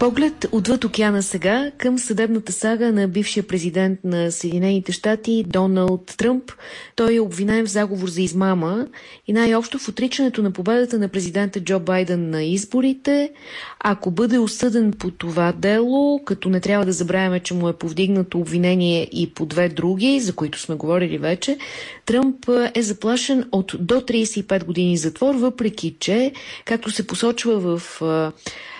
Поглед отвъд океана сега към съдебната сага на бившия президент на Съединените щати Доналд Тръмп. Той е обвинен в заговор за измама и най-общо в отричането на победата на президента Джо Байден на изборите. Ако бъде осъден по това дело, като не трябва да забравяме, че му е повдигнато обвинение и по две други, за които сме говорили вече, Тръмп е заплашен от до 35 години затвор, въпреки че, както се посочва в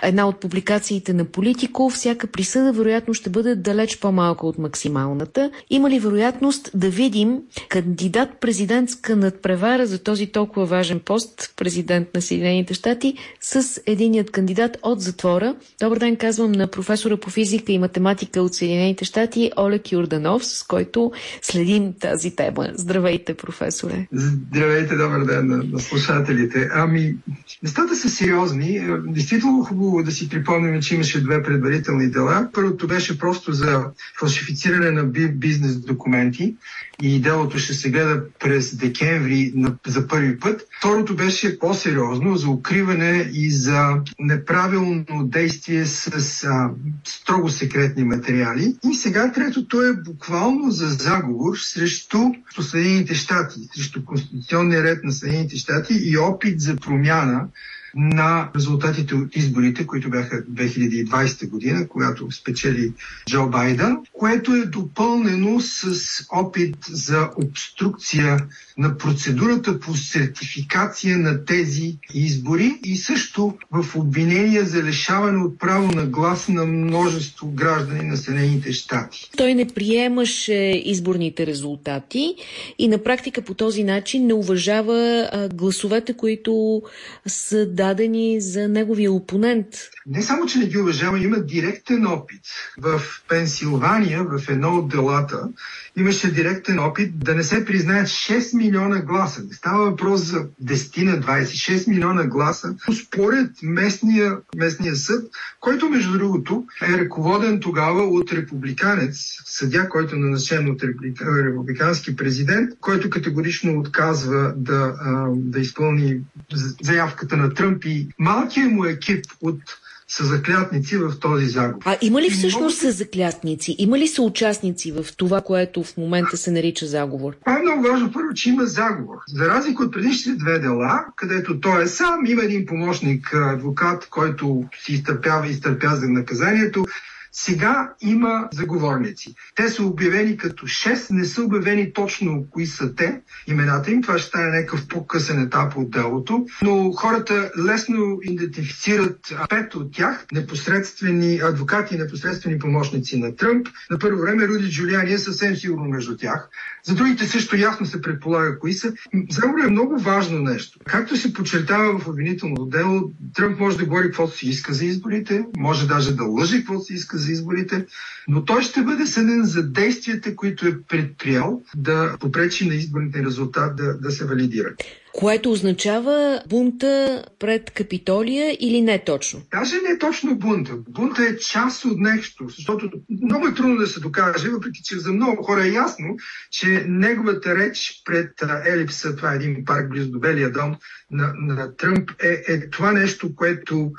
една от публикациите на Политико, всяка присъда вероятно ще бъде далеч по-малка от максималната. Има ли вероятност да видим кандидат президентска надпревара за този толкова важен пост, президент на Съединените щати, с единият кандидат от затвора? Добър ден, казвам на професора по физика и математика от Съединените щати Олег Юрданов, с който следим тази тема. Здравейте, професоре. Здравейте, добър ден на, слушателите. Ами, нещата са сериозни. Действително хубаво да си припомним, че имаше две предварителни дела. Първото беше просто за фалшифициране на бизнес документи и делото ще се гледа през декември за първи път. Второто беше по-сериозно за укриване и за неправилно действие с а, строго секретни материали. И сега третото е буквално за заговор срещу Съединените щати, срещу конституционния ред на Съединените щати и опит за промяна на резултатите от изборите, които бяха 2020 година, когато спечели Джо Байден, което е допълнено с опит за обструкция на процедурата по сертификация на тези избори и също в обвинения за лишаване от право на глас на множество граждани на Съединените щати. Той не приемаше изборните резултати и на практика по този начин не уважава гласовете, които са дадени за неговия опонент. Не само, че не ги уважава, има директен опит. В Пенсилвания, в едно от делата, имаше директен опит да не се признаят 6 милиона гласа. Не става въпрос за 10 на 26 милиона гласа. Според местния, местния съд, който между другото е ръководен тогава от републиканец, съдя, който е назначен от републикански президент, който категорично отказва да, да изпълни заявката на Тръмп и малкият му екип от са заклятници в този заговор. А има ли всъщност са заклятници? Има ли са участници в това, което в момента се нарича заговор? Това е много важно. Първо, че има заговор. За разлика от предишните две дела, където той е сам, има един помощник адвокат, който си изтърпява и изтърпя за наказанието. Сега има заговорници. Те са обявени като 6, не са обявени точно кои са те, имената им. Това ще стане някакъв по-късен етап от делото. Но хората лесно идентифицират пет от тях, непосредствени адвокати непосредствени помощници на Тръмп. На първо време Руди Джулиани е съвсем сигурно между тях. За другите също ясно се предполага кои са. Заговор е много важно нещо. Както се подчертава в обвинителното дело, Тръмп може да говори каквото си иска за изборите, може даже да лъже каквото си иска за изборите, но той ще бъде съден за действията, които е предприял да попречи на изборните резултат да, да се валидират. Което означава бунта пред Капитолия или не точно? Даже не е точно бунта. Бунта е част от нещо, защото много е трудно да се докаже, въпреки че за много хора е ясно, че неговата реч пред Елипса, това е един парк близо до Белия дом на, на Тръмп, е, е това нещо, което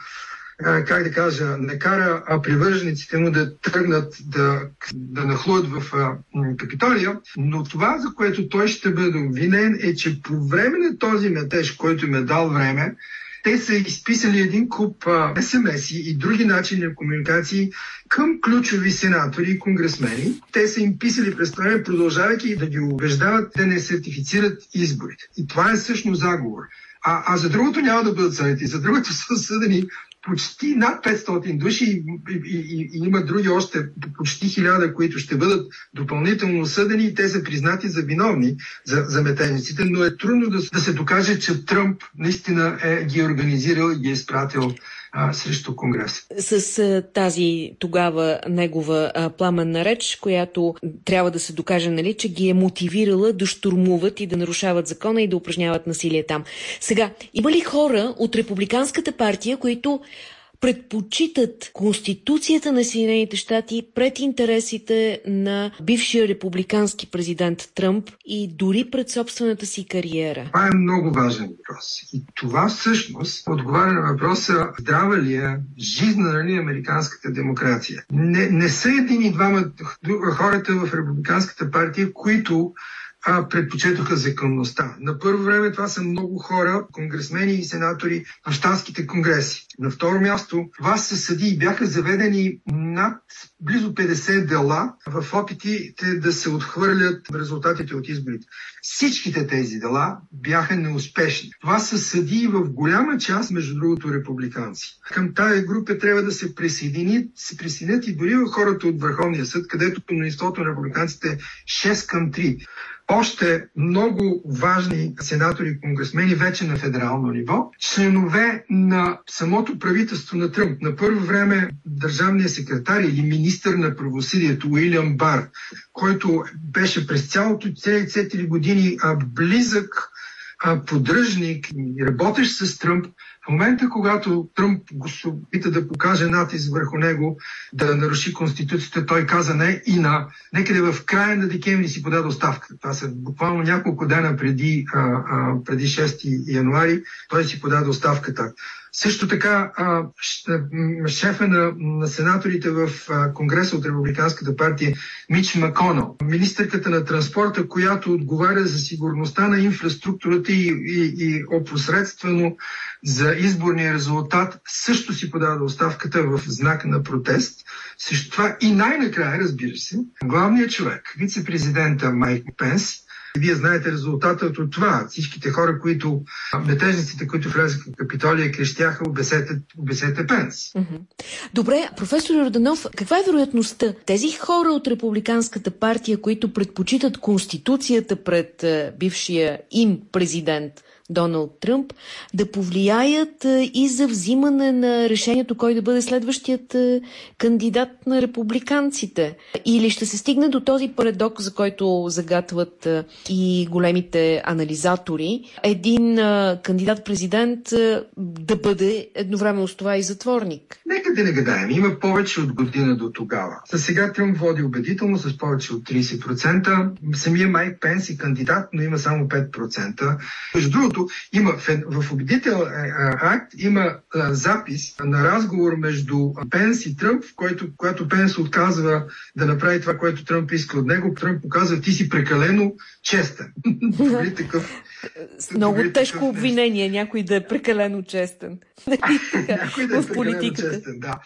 как да кажа, не кара привържениците му да тръгнат да, да нахлуят в Капитолия, но това, за което той ще бъде обвинен е, че по време на този метеж, който им е дал време, те са изписали един куп смс и други начини на комуникации към ключови сенатори и конгресмени. Те са им писали през това продължавайки да ги убеждават да не сертифицират изборите. И това е всъщност заговор. А, а за другото няма да бъдат съдени. За другото са съдени почти над 500 души и, и, и, и има други още почти хиляда, които ще бъдат допълнително осъдени и те са признати за виновни за, за метениците, но е трудно да, да се докаже, че Тръмп наистина е ги организирал и ги е изпратил а, срещу Конгрес. С а, тази тогава негова а, пламенна реч, която трябва да се докаже, нали, че ги е мотивирала да штурмуват и да нарушават закона и да упражняват насилие там. Сега, има ли хора от Републиканската партия, които предпочитат Конституцията на Съединените щати пред интересите на бившия републикански президент Тръмп и дори пред собствената си кариера? Това е много важен въпрос. И това всъщност отговаря на въпроса здрава ли е, жизнена ли е американската демокрация. Не, не са един и двама хората в републиканската партия, които а, предпочетоха законността. На първо време това са много хора, конгресмени и сенатори в щатските конгреси. На второ място, това са съди бяха заведени над близо 50 дела в опитите да се отхвърлят резултатите от изборите. Всичките тези дела бяха неуспешни. Това са съдии в голяма част, между другото, републиканци. Към тая група трябва да се присъединят, се присъединят и дори хората от Върховния съд, където мнозинството на републиканците е 6 към 3 още много важни сенатори и конгресмени вече на федерално ниво, членове на самото правителство на Тръмп. На първо време държавният секретар или министър на правосъдието Уилям Бар, който беше през цялото цели 4 години близък поддръжник и работещ с Тръмп, в момента, когато Тръмп го се опита да покаже натиск върху него, да наруши Конституцията, той каза не и на некъде в края на декември си подаде оставка. Това са буквално няколко дена преди, а, а, преди 6 януари, той си подаде оставката. Също така шефа на, на сенаторите в Конгреса от Републиканската партия Мич Маконал, министърката на транспорта, която отговаря за сигурността на инфраструктурата и, и, и опосредствено за изборния резултат, също си подава оставката в знак на протест. Също това и най-накрая, разбира се, главният човек, вице-президента Майк Пенс, вие знаете резултата от това. Всичките хора, които, метежниците, които влезаха в Капитолия, крещяха обесете, обесете Пенс. Добре, професор Йорданов, каква е вероятността тези хора от Републиканската партия, които предпочитат Конституцията пред е, бившия им президент, Доналд Тръмп, да повлияят и за взимане на решението кой да бъде следващият кандидат на републиканците. Или ще се стигне до този парадокс, за който загатват и големите анализатори, един кандидат-президент да бъде едновременно с това и затворник. Нека да не гадаем. Има повече от година до тогава. За сега Тръмп води убедително с повече от 30%. Самия Майк Пенс е кандидат, но има само 5%. Между другото, защото има в убедител е, акт има запис на разговор между Пенс и Тръмп, в който, когато Пенс отказва да направи това, което Тръмп иска от него, Тръмп показва, ти си прекалено честен. Нали такъв, Много нали тежко обвинение, някой да е прекалено честен. някой да е в политиката. Честен, да.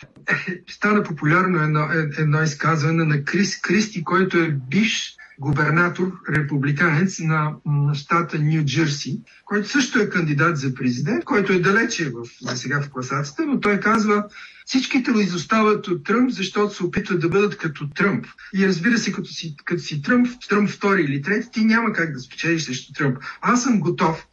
Стана популярно едно, едно изказване на Крис Кристи, който е биш губернатор, републиканец на, щата Нью Джерси, който също е кандидат за президент, който е далече в, за сега в класацията, но той казва, всичките го изостават от Тръмп, защото се опитват да бъдат като Тръмп. И разбира се, като си, като си Тръмп, Тръмп втори или трети, ти няма как да спечелиш срещу Тръмп. Аз съм готов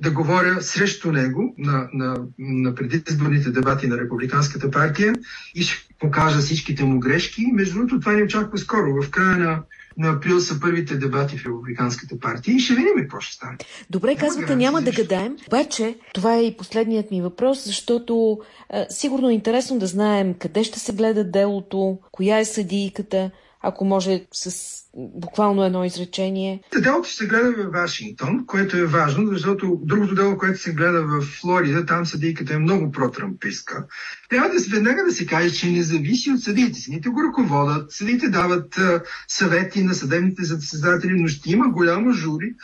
да говоря срещу него на, на, на предизборните дебати на Републиканската партия и ще покажа всичките му грешки. Между другото, това ни очаква скоро. В края на на април са първите дебати в Републиканската партия и ще видим какво ще стане. Добре, казвате, няма да гадаем. Обаче, това е и последният ми въпрос, защото а, сигурно е интересно да знаем къде ще се гледа делото, коя е съдийката, ако може с буквално едно изречение. Делото се гледа в Вашингтон, което е важно, защото другото дело, което се гледа в Флорида, там съдийката е много протрампистка. Трябва да веднага да се каже, че не зависи от съдиите. Съдиите го ръководят, съдиите дават съвети на съдебните заседатели, но ще има голямо жури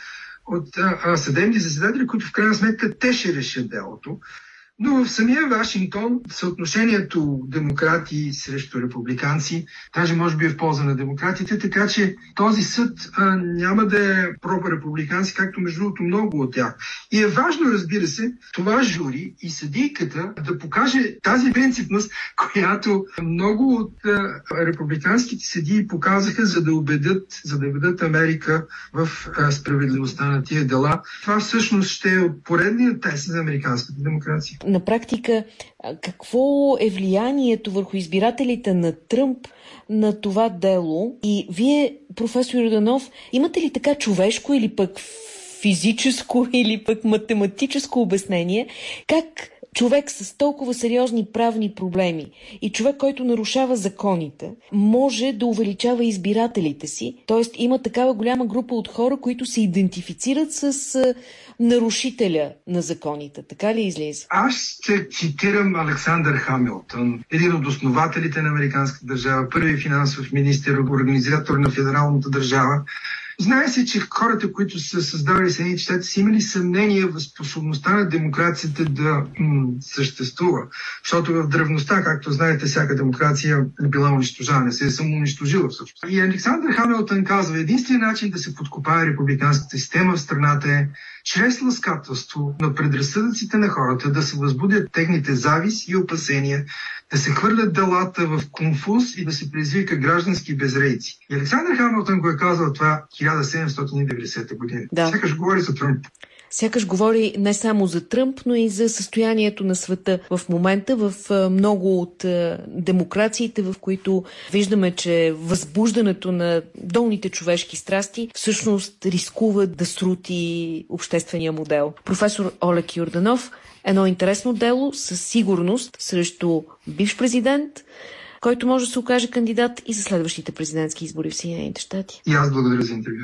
от съдебни заседатели, които в крайна сметка те ще решат делото. Но в самия Вашингтон съотношението демократи срещу републиканци, даже може би е в полза на демократите, така че този съд а, няма да е про-републикански, както между другото много от тях. И е важно, разбира се, това жури и съдийката да покаже тази принципност, която много от а, републиканските съдии показаха, за да убедят, за да убедят Америка в а, справедливостта на тия дела. Това всъщност ще е поредният тест за американската демокрация на практика какво е влиянието върху избирателите на Тръмп на това дело? И вие, професор Йорданов, имате ли така човешко или пък физическо или пък математическо обяснение как човек с толкова сериозни правни проблеми и човек, който нарушава законите, може да увеличава избирателите си. Тоест има такава голяма група от хора, които се идентифицират с нарушителя на законите. Така ли излиза? Аз ще цитирам Александър Хамилтон, един от основателите на американската държава, първи финансов министр, организатор на федералната държава. Знае се, че хората, които са създавали Съединените щати, са имали съмнение в способността на демокрацията да м- съществува. Защото в древността, както знаете, всяка демокрация е била унищожана, се е самоунищожила всъщност. И Александър Хамилтън казва, единственият начин да се подкопае републиканската система в страната е чрез ласкателство на предразсъдъците на хората да се възбудят техните завис и опасения, да се хвърлят делата в конфуз и да се предизвика граждански безрейци. И Александър Хамилтън го е казал това 1790 година. Да. Сякаш говори за Тръмп сякаш говори не само за Тръмп, но и за състоянието на света в момента, в много от демокрациите, в които виждаме, че възбуждането на долните човешки страсти всъщност рискува да срути обществения модел. Професор Олег Юрданов, едно интересно дело със сигурност срещу бивш президент, който може да се окаже кандидат и за следващите президентски избори в Съединените щати. И аз благодаря за интервю.